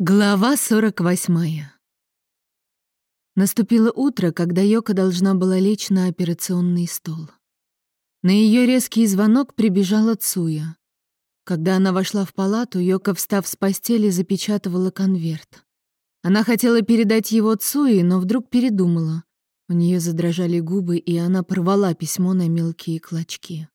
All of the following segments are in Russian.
Глава 48. Наступило утро, когда Йока должна была лечь на операционный стол. На ее резкий звонок прибежала Цуя. Когда она вошла в палату, Йока, встав с постели, запечатывала конверт. Она хотела передать его Цуи, но вдруг передумала. У нее задрожали губы, и она порвала письмо на мелкие клочки.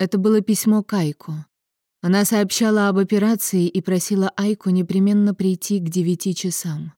Это было письмо Кайку. Она сообщала об операции и просила Айку непременно прийти к девяти часам.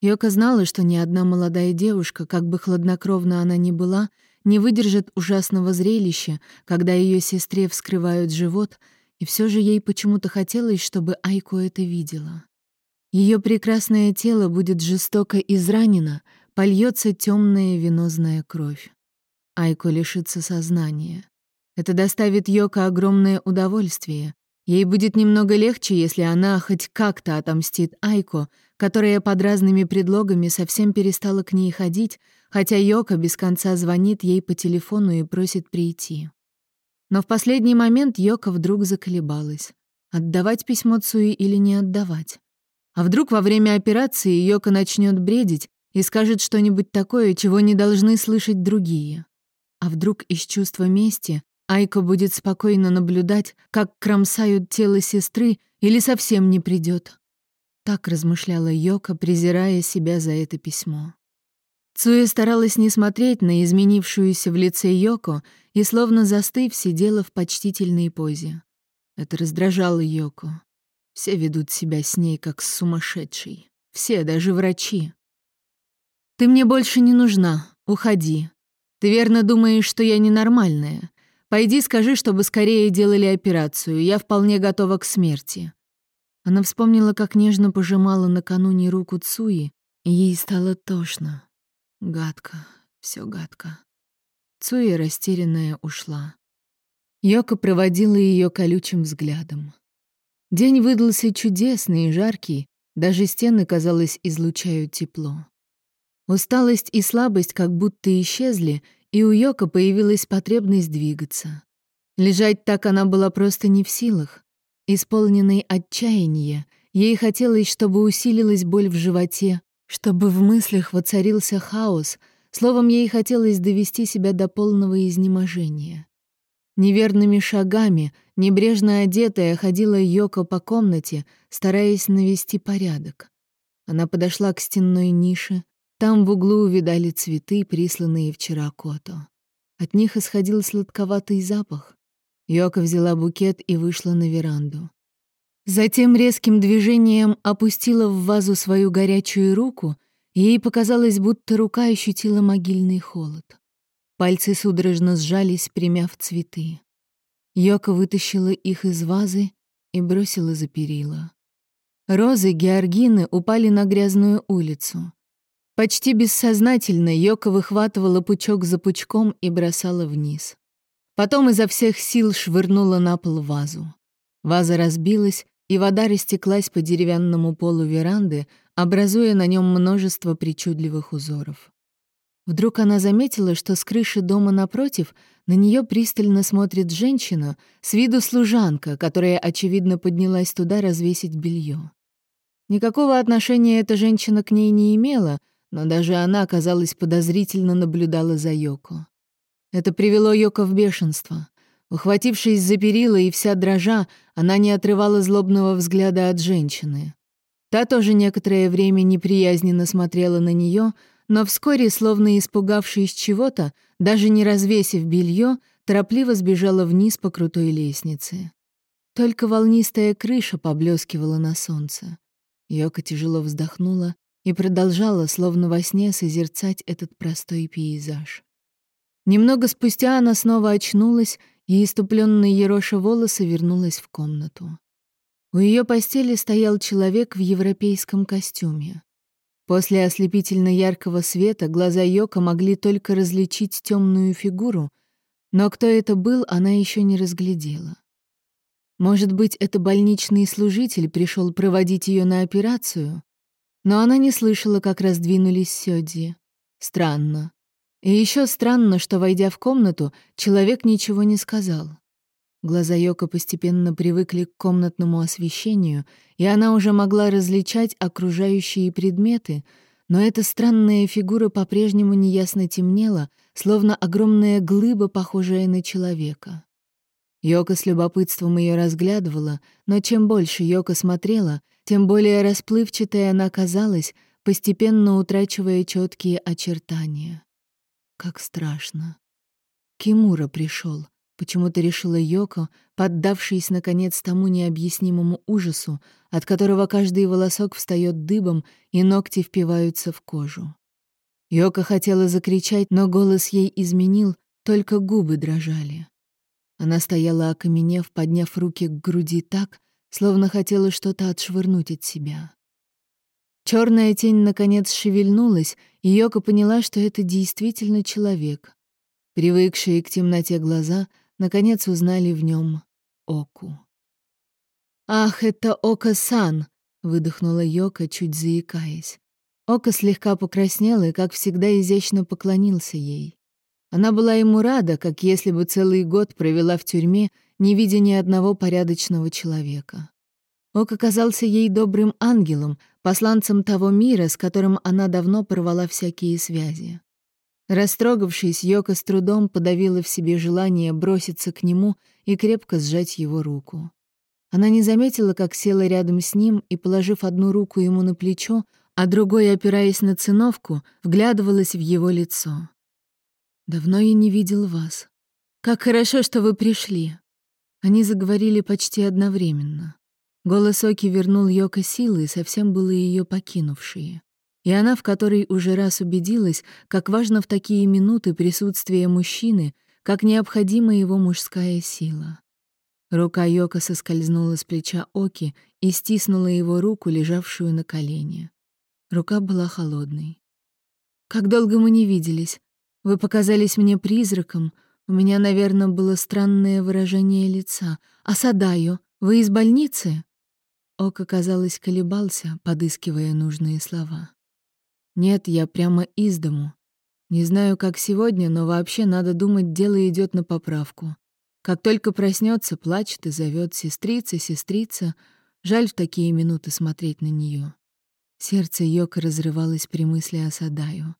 Йока знала, что ни одна молодая девушка, как бы хладнокровна она ни была, не выдержит ужасного зрелища, когда ее сестре вскрывают живот, и все же ей почему-то хотелось, чтобы Айку это видела. Ее прекрасное тело будет жестоко изранено, польется темная венозная кровь. Айку лишится сознания. Это доставит Йоко огромное удовольствие. Ей будет немного легче, если она хоть как-то отомстит Айко, которая под разными предлогами совсем перестала к ней ходить, хотя Йока без конца звонит ей по телефону и просит прийти. Но в последний момент Йока вдруг заколебалась. Отдавать письмо Цуи или не отдавать? А вдруг во время операции Йока начнет бредить и скажет что-нибудь такое, чего не должны слышать другие? А вдруг из чувства мести Айка будет спокойно наблюдать, как кромсают тело сестры или совсем не придет. Так размышляла Йока, презирая себя за это письмо. Цуя старалась не смотреть на изменившуюся в лице Йоко и, словно застыв, сидела в почтительной позе. Это раздражало Йоко. Все ведут себя с ней как с сумасшедшей. Все, даже врачи. «Ты мне больше не нужна. Уходи. Ты верно думаешь, что я ненормальная. Пойди скажи, чтобы скорее делали операцию. Я вполне готова к смерти». Она вспомнила, как нежно пожимала накануне руку Цуи, и ей стало тошно. Гадко, все гадко. Цуи, растерянная, ушла. Йока проводила ее колючим взглядом. День выдался чудесный и жаркий, даже стены, казалось, излучают тепло. Усталость и слабость как будто исчезли, и у Йока появилась потребность двигаться. Лежать так она была просто не в силах. Исполненной отчаяния, ей хотелось, чтобы усилилась боль в животе, чтобы в мыслях воцарился хаос, словом, ей хотелось довести себя до полного изнеможения. Неверными шагами, небрежно одетая, ходила Йока по комнате, стараясь навести порядок. Она подошла к стенной нише, там в углу увидали цветы, присланные вчера Кото. От них исходил сладковатый запах. Йока взяла букет и вышла на веранду. Затем резким движением опустила в вазу свою горячую руку, и ей показалось, будто рука ощутила могильный холод. Пальцы судорожно сжались, примяв цветы. Йока вытащила их из вазы и бросила за перила. Розы георгины упали на грязную улицу. Почти бессознательно Йока выхватывала пучок за пучком и бросала вниз. Потом изо всех сил швырнула на пол вазу. Ваза разбилась, и вода растеклась по деревянному полу веранды, образуя на нем множество причудливых узоров. Вдруг она заметила, что с крыши дома напротив на нее пристально смотрит женщина, с виду служанка, которая, очевидно, поднялась туда развесить белье. Никакого отношения эта женщина к ней не имела, но даже она, казалось, подозрительно наблюдала за Йоко. Это привело Йоко в бешенство. Ухватившись за перила и вся дрожа, она не отрывала злобного взгляда от женщины. Та тоже некоторое время неприязненно смотрела на нее, но вскоре, словно испугавшись чего-то, даже не развесив белье, торопливо сбежала вниз по крутой лестнице. Только волнистая крыша поблескивала на солнце. Йока тяжело вздохнула и продолжала, словно во сне, созерцать этот простой пейзаж. Немного спустя она снова очнулась, и иступленная ероша волосы вернулась в комнату. У ее постели стоял человек в европейском костюме. После ослепительно яркого света глаза Йока могли только различить темную фигуру, но кто это был, она еще не разглядела. Может быть, это больничный служитель пришел проводить ее на операцию? Но она не слышала, как раздвинулись сёдзи. Странно. И еще странно, что, войдя в комнату, человек ничего не сказал. Глаза Йока постепенно привыкли к комнатному освещению, и она уже могла различать окружающие предметы, но эта странная фигура по-прежнему неясно темнела, словно огромная глыба, похожая на человека. Йока с любопытством ее разглядывала, но чем больше Йока смотрела, тем более расплывчатой она казалась, постепенно утрачивая четкие очертания. Как страшно. Кимура пришел. Почему-то решила Йоко, поддавшись, наконец, тому необъяснимому ужасу, от которого каждый волосок встает дыбом и ногти впиваются в кожу. Йоко хотела закричать, но голос ей изменил, только губы дрожали. Она стояла окаменев, подняв руки к груди так, словно хотела что-то отшвырнуть от себя. Черная тень наконец шевельнулась, и Йока поняла, что это действительно человек. Привыкшие к темноте глаза наконец узнали в нем Оку. «Ах, это Ока-сан!» — выдохнула Йока, чуть заикаясь. Ока слегка покраснел и, как всегда, изящно поклонился ей. Она была ему рада, как если бы целый год провела в тюрьме, не видя ни одного порядочного человека. Ок оказался ей добрым ангелом, посланцем того мира, с которым она давно порвала всякие связи. Растрогавшись, Йока с трудом подавила в себе желание броситься к нему и крепко сжать его руку. Она не заметила, как села рядом с ним и, положив одну руку ему на плечо, а другой, опираясь на циновку, вглядывалась в его лицо. «Давно я не видел вас. Как хорошо, что вы пришли!» Они заговорили почти одновременно. Голос Оки вернул Йока силы, совсем было ее покинувшие и она в которой уже раз убедилась, как важно в такие минуты присутствие мужчины, как необходима его мужская сила. Рука Йока соскользнула с плеча Оки и стиснула его руку, лежавшую на колене. Рука была холодной. «Как долго мы не виделись? Вы показались мне призраком. У меня, наверное, было странное выражение лица. А Садаю, вы из больницы?» Ока, казалось, колебался, подыскивая нужные слова. Нет, я прямо из дому. Не знаю, как сегодня, но вообще, надо думать, дело идет на поправку. Как только проснется, плачет и зовет сестрица, сестрица. Жаль в такие минуты смотреть на нее. Сердце Йока разрывалось при мысли о Садаю.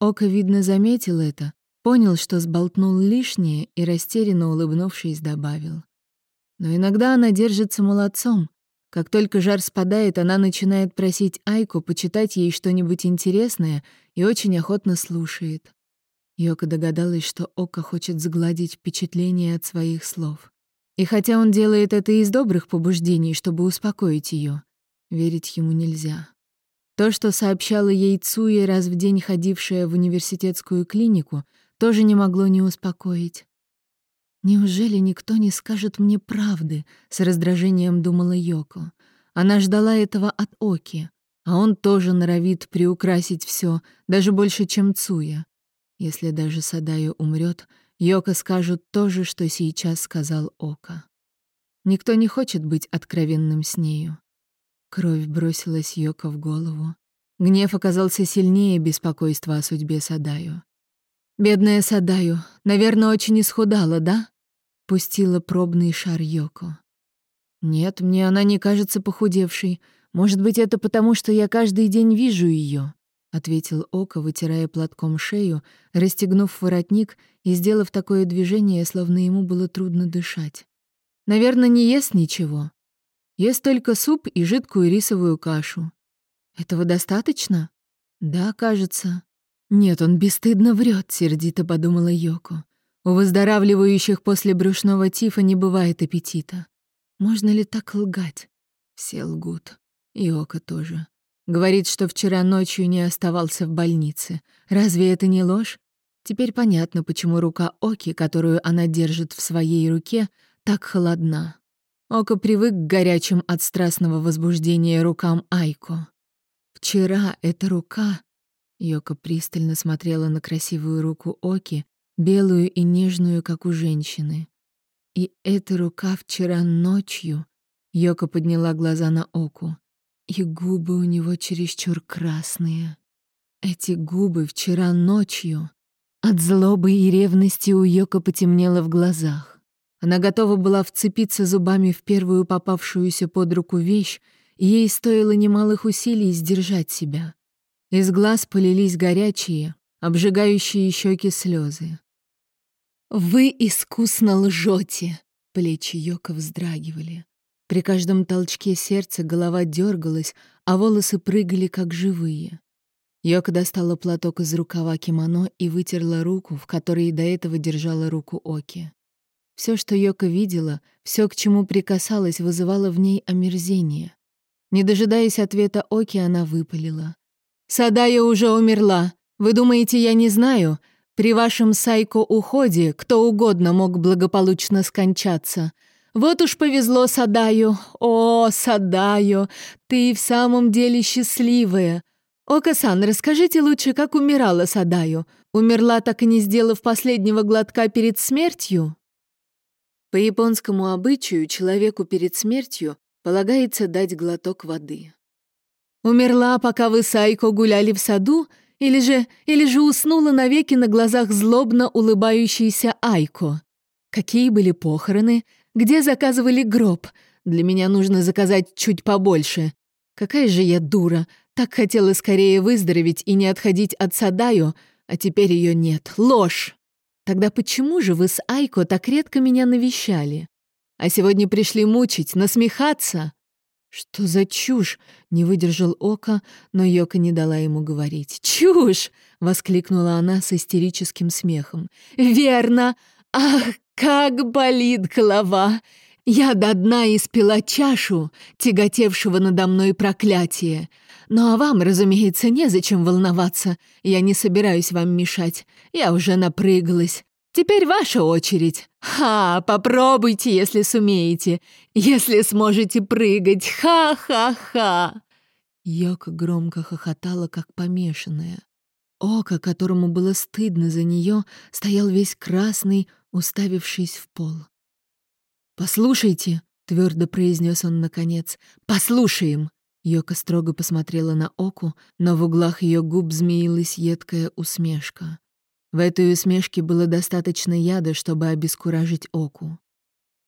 Ока, видно, заметил это, понял, что сболтнул лишнее и, растерянно улыбнувшись, добавил. Но иногда она держится молодцом, как только жар спадает, она начинает просить Айку почитать ей что-нибудь интересное и очень охотно слушает. Йока догадалась, что Ока хочет загладить впечатление от своих слов. И хотя он делает это из добрых побуждений, чтобы успокоить ее, верить ему нельзя. То, что сообщала ей Цуя, раз в день ходившая в университетскую клинику, тоже не могло не успокоить. «Неужели никто не скажет мне правды?» — с раздражением думала Йоко. Она ждала этого от Оки, а он тоже норовит приукрасить все, даже больше, чем Цуя. Если даже Садаю умрет, Йока скажет то же, что сейчас сказал Ока. Никто не хочет быть откровенным с нею. Кровь бросилась Йока в голову. Гнев оказался сильнее беспокойства о судьбе Садаю. «Бедная Садаю, наверное, очень исхудала, да?» Пустила пробный шар Йоко. «Нет, мне она не кажется похудевшей. Может быть, это потому, что я каждый день вижу ее, ответил Око, вытирая платком шею, расстегнув воротник и сделав такое движение, словно ему было трудно дышать. «Наверное, не ест ничего. Ест только суп и жидкую рисовую кашу. Этого достаточно?» «Да, кажется». «Нет, он бесстыдно врет», — сердито подумала Йоко. У выздоравливающих после брюшного тифа не бывает аппетита. Можно ли так лгать? Все лгут. И Ока тоже. Говорит, что вчера ночью не оставался в больнице. Разве это не ложь? Теперь понятно, почему рука Оки, которую она держит в своей руке, так холодна. Ока привык к горячим от страстного возбуждения рукам Айко. Вчера эта рука... Йока пристально смотрела на красивую руку Оки, белую и нежную, как у женщины. И эта рука вчера ночью... Йока подняла глаза на Оку. И губы у него чересчур красные. Эти губы вчера ночью... От злобы и ревности у Йока потемнело в глазах. Она готова была вцепиться зубами в первую попавшуюся под руку вещь, и ей стоило немалых усилий сдержать себя. Из глаз полились горячие, обжигающие щеки слезы. «Вы искусно лжете!» Плечи Йока вздрагивали. При каждом толчке сердца голова дергалась, а волосы прыгали, как живые. Йока достала платок из рукава кимоно и вытерла руку, в которой до этого держала руку Оки. Все, что Йока видела, все, к чему прикасалась, вызывало в ней омерзение. Не дожидаясь ответа Оки, она выпалила. «Садая уже умерла. Вы думаете, я не знаю? При вашем сайко-уходе кто угодно мог благополучно скончаться. Вот уж повезло Садаю. О, Садаю, ты в самом деле счастливая. Ока-сан, расскажите лучше, как умирала Садаю. Умерла, так и не сделав последнего глотка перед смертью?» По японскому обычаю человеку перед смертью полагается дать глоток воды. «Умерла, пока вы с Айко гуляли в саду, или же, или же уснула навеки на глазах злобно улыбающейся Айко? Какие были похороны? Где заказывали гроб? Для меня нужно заказать чуть побольше. Какая же я дура, так хотела скорее выздороветь и не отходить от Садаю, а теперь ее нет. Ложь! Тогда почему же вы с Айко так редко меня навещали? А сегодня пришли мучить, насмехаться? Что за чушь? Не выдержал Ока, но Йока не дала ему говорить. Чушь! воскликнула она с истерическим смехом. Верно! Ах, как болит голова! Я до дна испила чашу, тяготевшего надо мной проклятия. Ну а вам, разумеется, незачем волноваться. Я не собираюсь вам мешать. Я уже напрыгалась. Теперь ваша очередь. Ха, попробуйте, если сумеете. Если сможете прыгать. Ха-ха-ха. Йока громко хохотала, как помешанная. Око, которому было стыдно за нее, стоял весь красный, уставившись в пол. «Послушайте», — твердо произнес он наконец, — «послушаем». Йока строго посмотрела на Оку, но в углах ее губ змеилась едкая усмешка. В этой усмешке было достаточно яда, чтобы обескуражить Оку.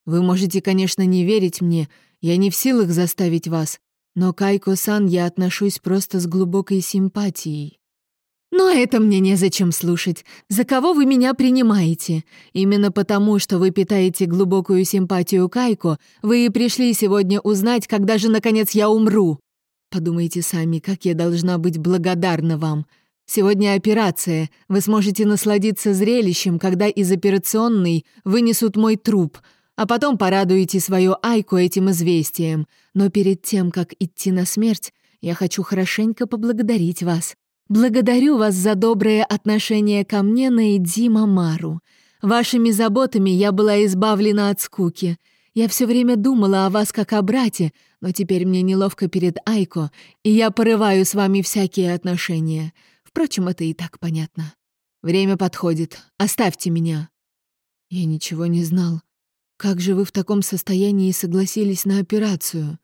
«Вы можете, конечно, не верить мне, я не в силах заставить вас, но к Айко-сан я отношусь просто с глубокой симпатией. «Но это мне незачем слушать. За кого вы меня принимаете? Именно потому, что вы питаете глубокую симпатию Кайко, вы и пришли сегодня узнать, когда же, наконец, я умру. Подумайте сами, как я должна быть благодарна вам. Сегодня операция. Вы сможете насладиться зрелищем, когда из операционной вынесут мой труп, а потом порадуете свою Айку этим известием. Но перед тем, как идти на смерть, я хочу хорошенько поблагодарить вас. Благодарю вас за доброе отношение ко мне на Эдзима Мару. Вашими заботами я была избавлена от скуки. Я все время думала о вас как о брате, но теперь мне неловко перед Айко, и я порываю с вами всякие отношения. Впрочем, это и так понятно. Время подходит. Оставьте меня». Я ничего не знал. Как же вы в таком состоянии согласились на операцию?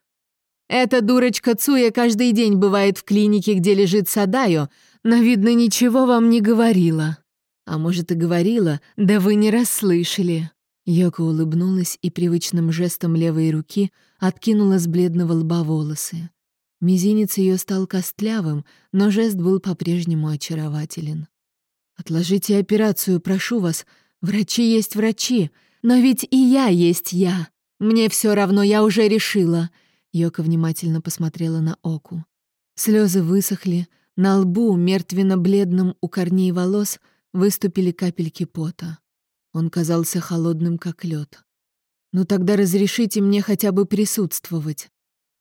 Эта дурочка Цуя каждый день бывает в клинике, где лежит Садаю, но, видно, ничего вам не говорила. А может, и говорила, да вы не расслышали». Йока улыбнулась и привычным жестом левой руки откинула с бледного лба волосы. Мизинец ее стал костлявым, но жест был по-прежнему очарователен. «Отложите операцию, прошу вас. Врачи есть врачи, но ведь и я есть я. Мне все равно, я уже решила. Йока внимательно посмотрела на Оку. Слезы высохли, на лбу, мертвенно-бледным у корней волос, выступили капельки пота. Он казался холодным, как лед. «Ну тогда разрешите мне хотя бы присутствовать.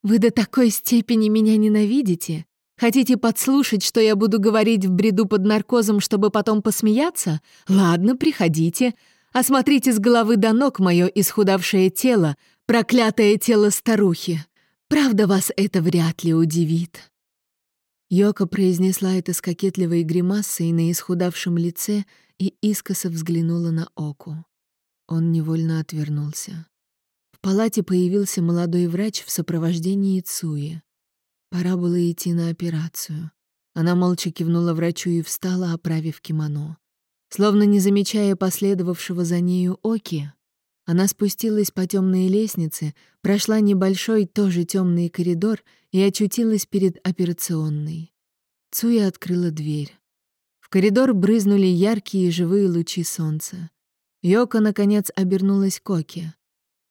Вы до такой степени меня ненавидите? Хотите подслушать, что я буду говорить в бреду под наркозом, чтобы потом посмеяться? Ладно, приходите. Осмотрите с головы до ног мое исхудавшее тело, проклятое тело старухи. Правда, вас это вряд ли удивит». Йока произнесла это с кокетливой гримасой на исхудавшем лице и искоса взглянула на Оку. Он невольно отвернулся. Палате появился молодой врач в сопровождении Цуи. Пора было идти на операцию. Она молча кивнула врачу и встала, оправив кимоно. Словно не замечая последовавшего за нею Оки, Она спустилась по темной лестнице, прошла небольшой, тоже темный коридор и очутилась перед операционной. Цуя открыла дверь. В коридор брызнули яркие живые лучи солнца. Йока, наконец, обернулась к Оке.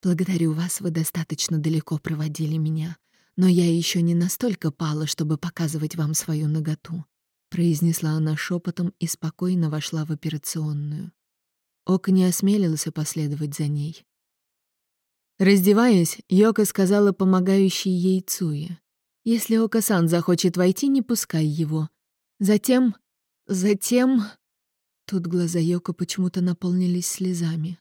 «Благодарю вас, вы достаточно далеко проводили меня, но я еще не настолько пала, чтобы показывать вам свою наготу», произнесла она шепотом и спокойно вошла в операционную. Ока не осмелился последовать за ней. Раздеваясь, Йока сказала помогающей ей Цуе. «Если Ока-сан захочет войти, не пускай его. Затем... затем...» Тут глаза Йока почему-то наполнились слезами.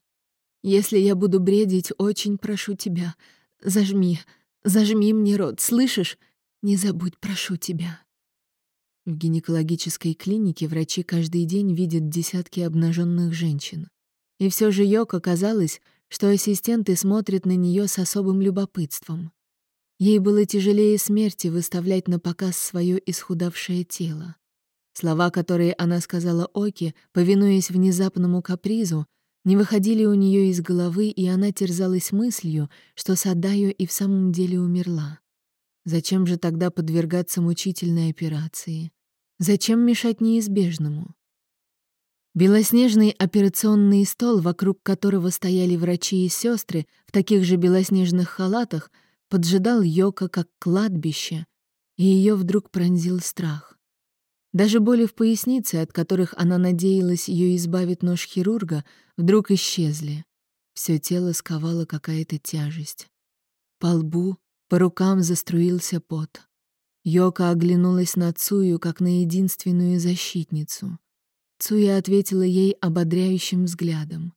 «Если я буду бредить, очень прошу тебя. Зажми, зажми мне рот, слышишь? Не забудь, прошу тебя». В гинекологической клинике врачи каждый день видят десятки обнаженных женщин. И все же Йоко казалось, что ассистенты смотрят на нее с особым любопытством. Ей было тяжелее смерти выставлять на показ свое исхудавшее тело. Слова, которые она сказала Оке, повинуясь внезапному капризу, не выходили у нее из головы, и она терзалась мыслью, что Садаю и в самом деле умерла. Зачем же тогда подвергаться мучительной операции? Зачем мешать неизбежному? Белоснежный операционный стол, вокруг которого стояли врачи и сестры в таких же белоснежных халатах, поджидал Йока как кладбище, и ее вдруг пронзил страх. Даже боли в пояснице, от которых она надеялась ее избавить нож хирурга, вдруг исчезли. Все тело сковало какая-то тяжесть. По лбу по рукам заструился пот. Йока оглянулась на Цую, как на единственную защитницу. Цуя ответила ей ободряющим взглядом.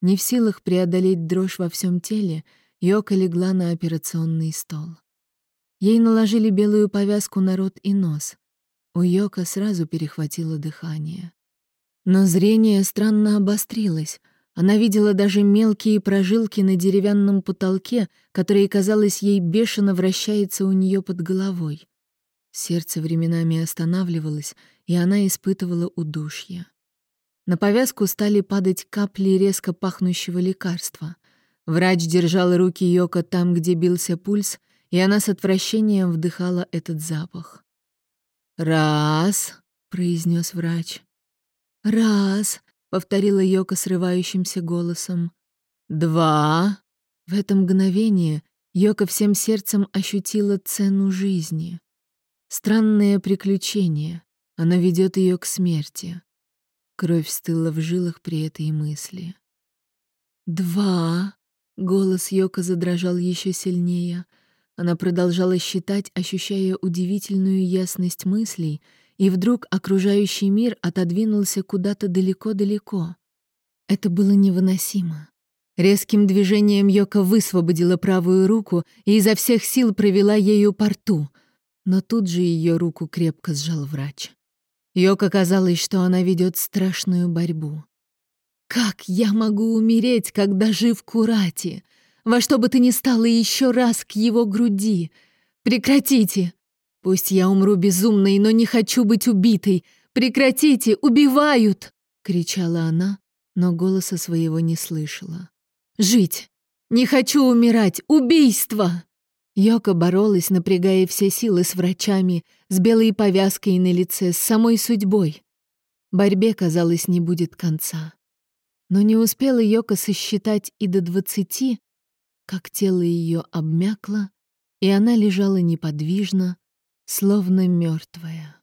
Не в силах преодолеть дрожь во всем теле, Йока легла на операционный стол. Ей наложили белую повязку на рот и нос. У Йока сразу перехватило дыхание. Но зрение странно обострилось, она видела даже мелкие прожилки на деревянном потолке, которые, казалось, ей бешено вращается у нее под головой. Сердце временами останавливалось, и она испытывала удушье. На повязку стали падать капли резко пахнущего лекарства. Врач держал руки Йока там, где бился пульс, и она с отвращением вдыхала этот запах. «Раз», — произнес врач. «Раз», — повторила Йока срывающимся голосом. «Два!» В это мгновение Йока всем сердцем ощутила цену жизни. Странное приключение. Оно ведет ее к смерти. Кровь стыла в жилах при этой мысли. «Два!» — голос Йока задрожал еще сильнее. Она продолжала считать, ощущая удивительную ясность мыслей — и вдруг окружающий мир отодвинулся куда-то далеко-далеко. Это было невыносимо. Резким движением Йока высвободила правую руку и изо всех сил провела ею по рту, но тут же ее руку крепко сжал врач. Йока казалось, что она ведет страшную борьбу. «Как я могу умереть, когда жив Курати? Во что бы ты ни стало еще раз к его груди! Прекратите! Пусть я умру безумной, но не хочу быть убитой. Прекратите, убивают!» — кричала она, но голоса своего не слышала. «Жить! Не хочу умирать! Убийство!» Йока боролась, напрягая все силы с врачами, с белой повязкой на лице, с самой судьбой. Борьбе, казалось, не будет конца. Но не успела Йока сосчитать и до двадцати, как тело ее обмякло, и она лежала неподвижно, словно мертвая.